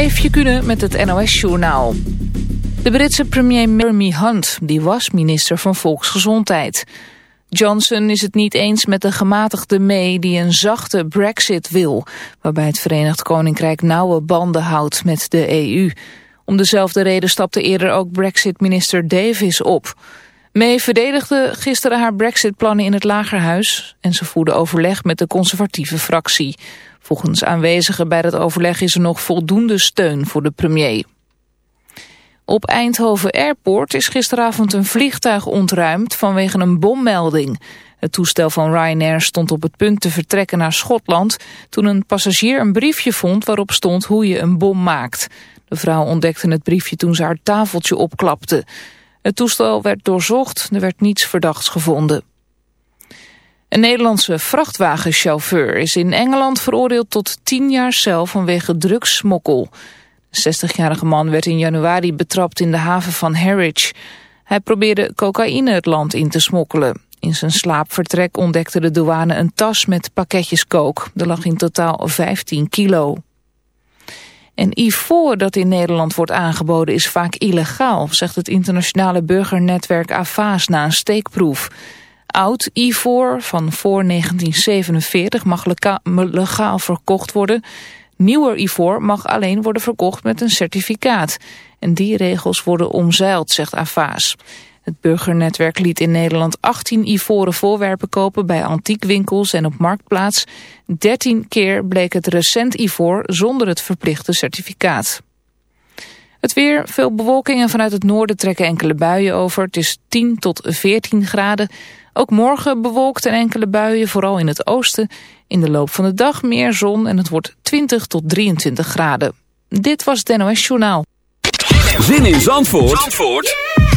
Eefje Kunnen met het NOS-journaal. De Britse premier Jeremy Hunt die was minister van Volksgezondheid. Johnson is het niet eens met de gematigde May die een zachte brexit wil... waarbij het Verenigd Koninkrijk nauwe banden houdt met de EU. Om dezelfde reden stapte eerder ook brexit-minister Davis op... May verdedigde gisteren haar brexit-plannen in het Lagerhuis... en ze voerde overleg met de conservatieve fractie. Volgens aanwezigen bij dat overleg is er nog voldoende steun voor de premier. Op Eindhoven Airport is gisteravond een vliegtuig ontruimd vanwege een bommelding. Het toestel van Ryanair stond op het punt te vertrekken naar Schotland... toen een passagier een briefje vond waarop stond hoe je een bom maakt. De vrouw ontdekte het briefje toen ze haar tafeltje opklapte. Het toestel werd doorzocht, er werd niets verdachts gevonden. Een Nederlandse vrachtwagenchauffeur is in Engeland veroordeeld tot 10 jaar cel vanwege drugssmokkel. De 60-jarige man werd in januari betrapt in de haven van Harwich. Hij probeerde cocaïne het land in te smokkelen. In zijn slaapvertrek ontdekte de douane een tas met pakketjes kook. Er lag in totaal 15 kilo. En ivoor dat in Nederland wordt aangeboden is vaak illegaal, zegt het internationale burgernetwerk AFAS na een steekproef. Oud ivoor van voor 1947 mag legaal verkocht worden. Nieuwer ivoor mag alleen worden verkocht met een certificaat. En die regels worden omzeild, zegt AFAS. Het burgernetwerk liet in Nederland 18 ivoren voorwerpen kopen bij antiekwinkels en op Marktplaats. 13 keer bleek het recent ivoor zonder het verplichte certificaat. Het weer, veel bewolking en vanuit het noorden trekken enkele buien over. Het is 10 tot 14 graden. Ook morgen bewolkt en enkele buien, vooral in het oosten. In de loop van de dag meer zon en het wordt 20 tot 23 graden. Dit was het NOS Journaal. Zin in Zandvoort, Zandvoort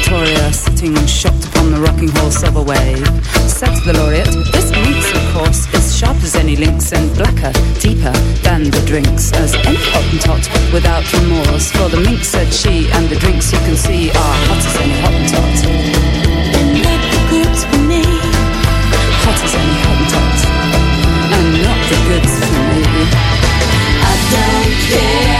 Victoria, sitting shocked upon the rocking hall subway, said to the laureate, this minx, of course, is sharp as any lynx and blacker, deeper than the drinks, as any hottentot without remorse. For the mink said she, and the drinks you can see are hot as any hottentot. And not the goods for me. Hot as any hottentot. And not the goods for me. I don't care.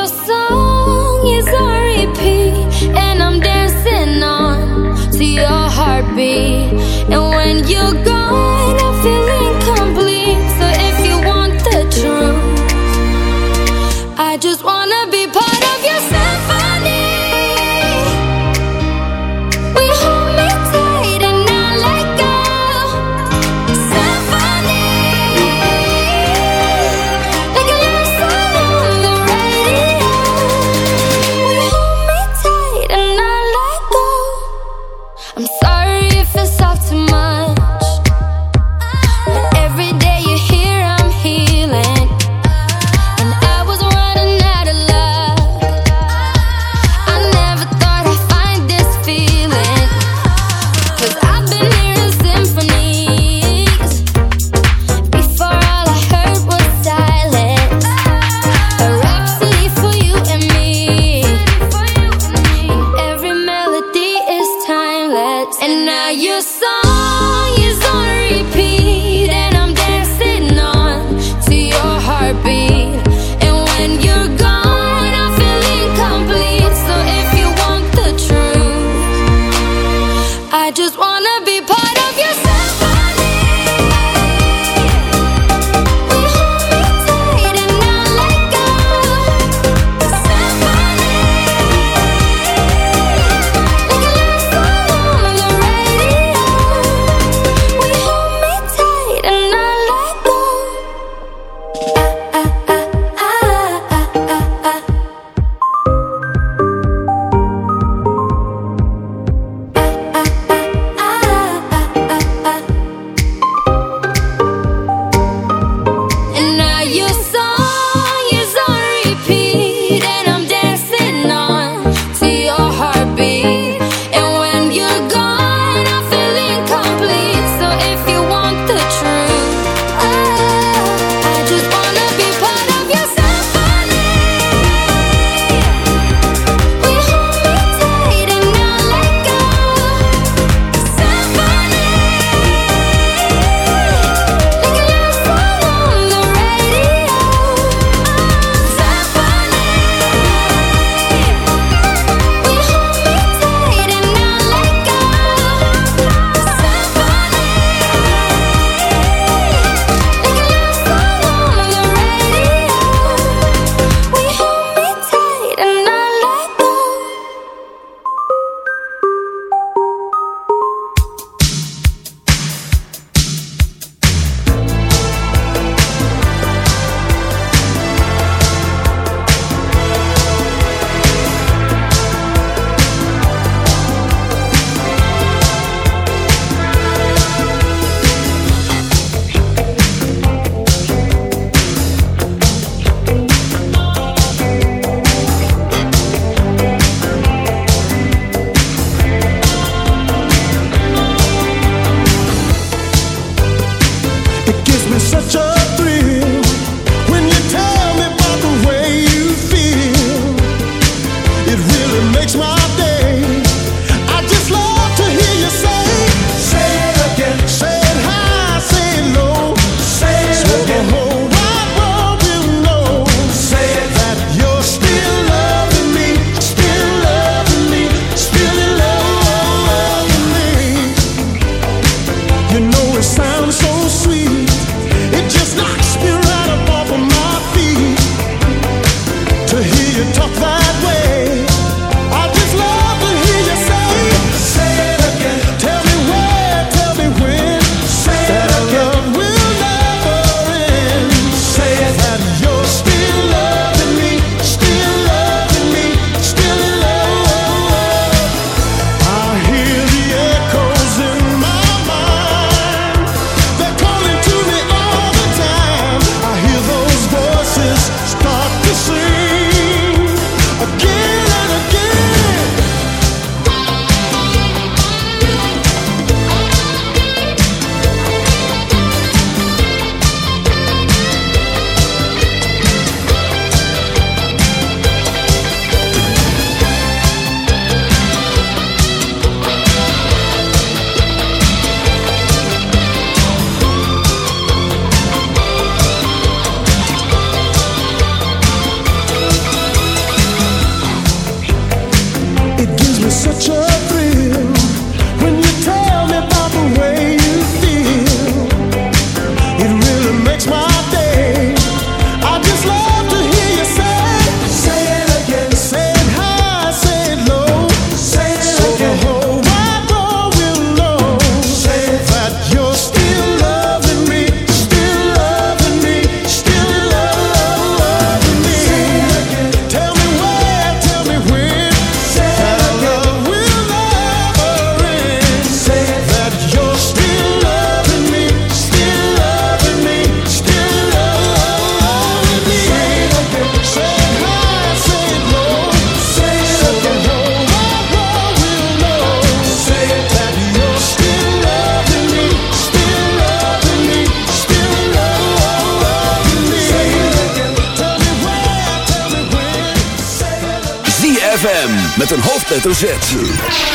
met een hoofdletter Z.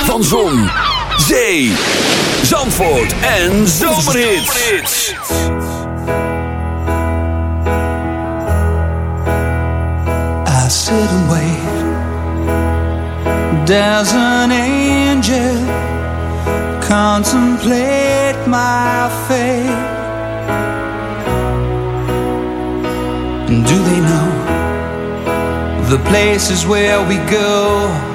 Van Zon, Zee, Zandvoort en Zomerhits. I sit and wait. There's an angel contemplate my fate. And do they know the places where we go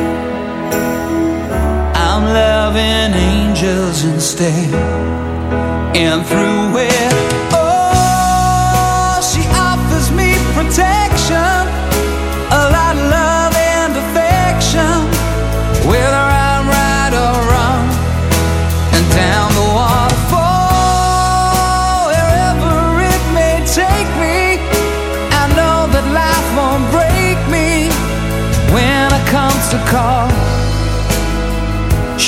I'm loving angels instead, and through it. oh, she offers me protection, a lot of love and affection, whether I'm right or wrong, and down the waterfall, wherever it may take me. I know that life won't break me when it comes to call.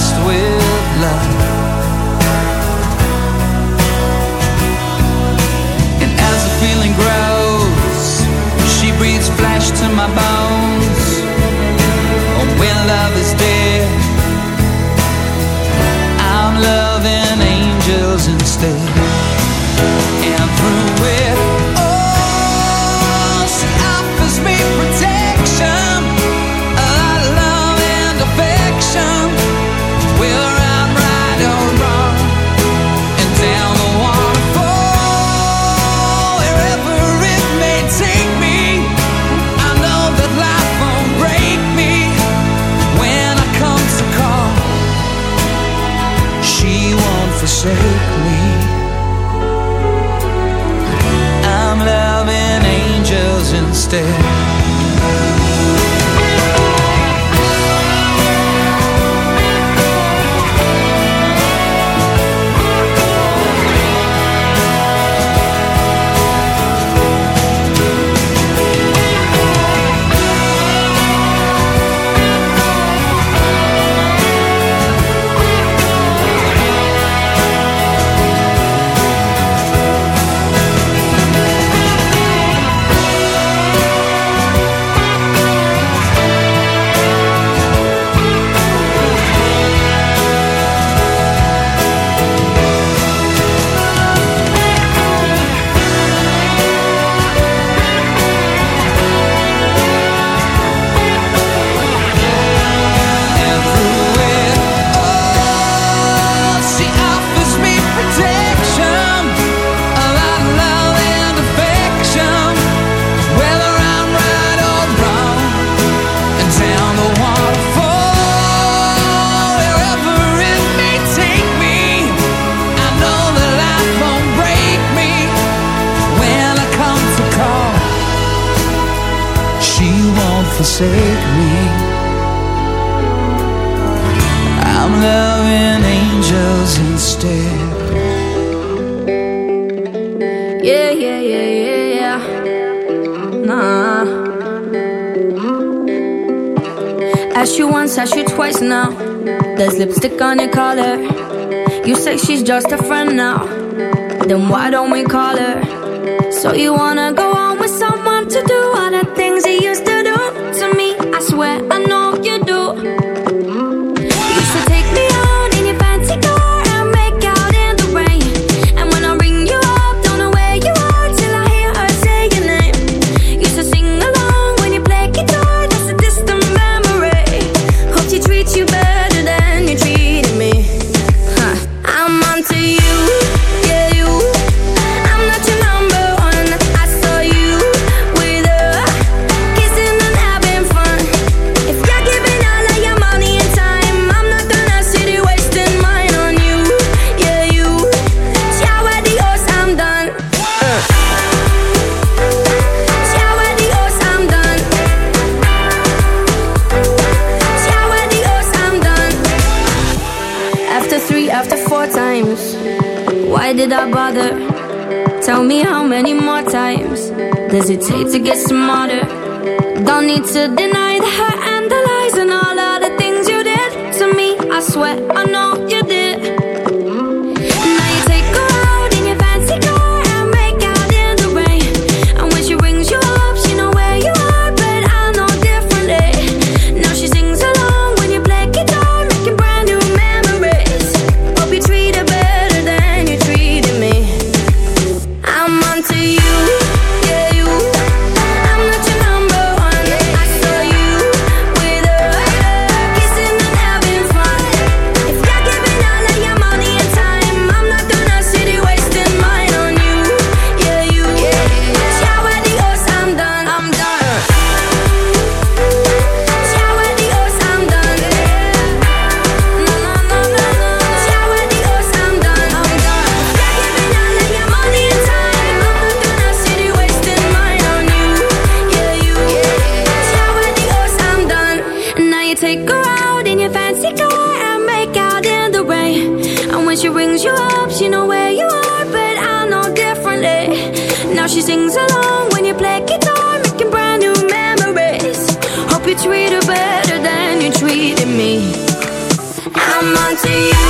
blessed with love. And as the feeling grows, she breathes flesh to my bones. Oh, when love is dead, I'm loving angels instead. Instead. on to you.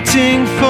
Waiting for.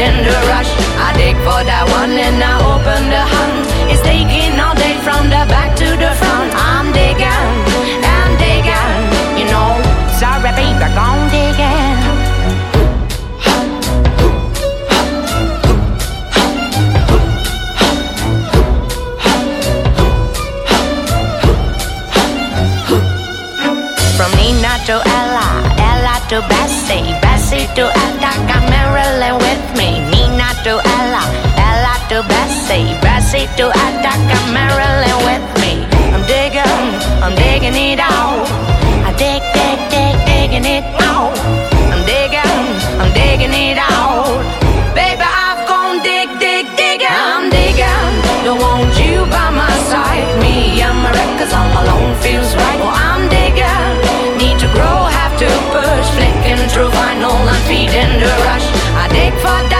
feeding the rush. I dig for that one and I open the hunt. It's taking all day from the back to the front. I'm digging and digging, you know. Sorry, baby, gone digging. From Nina to Ella, Ella to Bessie, Bessie to Etta, to Ella, Ella to Bessie, Bessie to got Marilyn with me. I'm digging, I'm digging it out. I dig, dig, dig, digging it out. I'm digging, I'm digging it out. Baby, I've gone dig, dig, digging. I'm digging, don't want you by my side. Me and my records all alone feels right. Well, I'm digging, need to grow, have to push. Flicking through vinyl and feeding the rush. I dig for that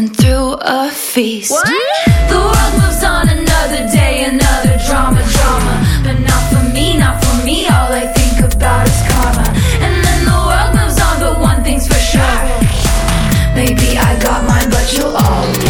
and threw a feast. The world moves on another day, another drama, drama. But not for me, not for me. All I think about is karma. And then the world moves on, but one thing's for sure. Maybe I got mine, but you'll all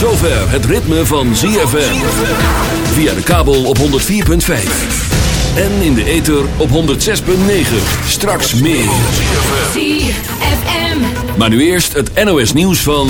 Zover het ritme van ZFM. Via de kabel op 104.5. En in de ether op 106.9. Straks meer. ZFM. Maar nu eerst het NOS nieuws van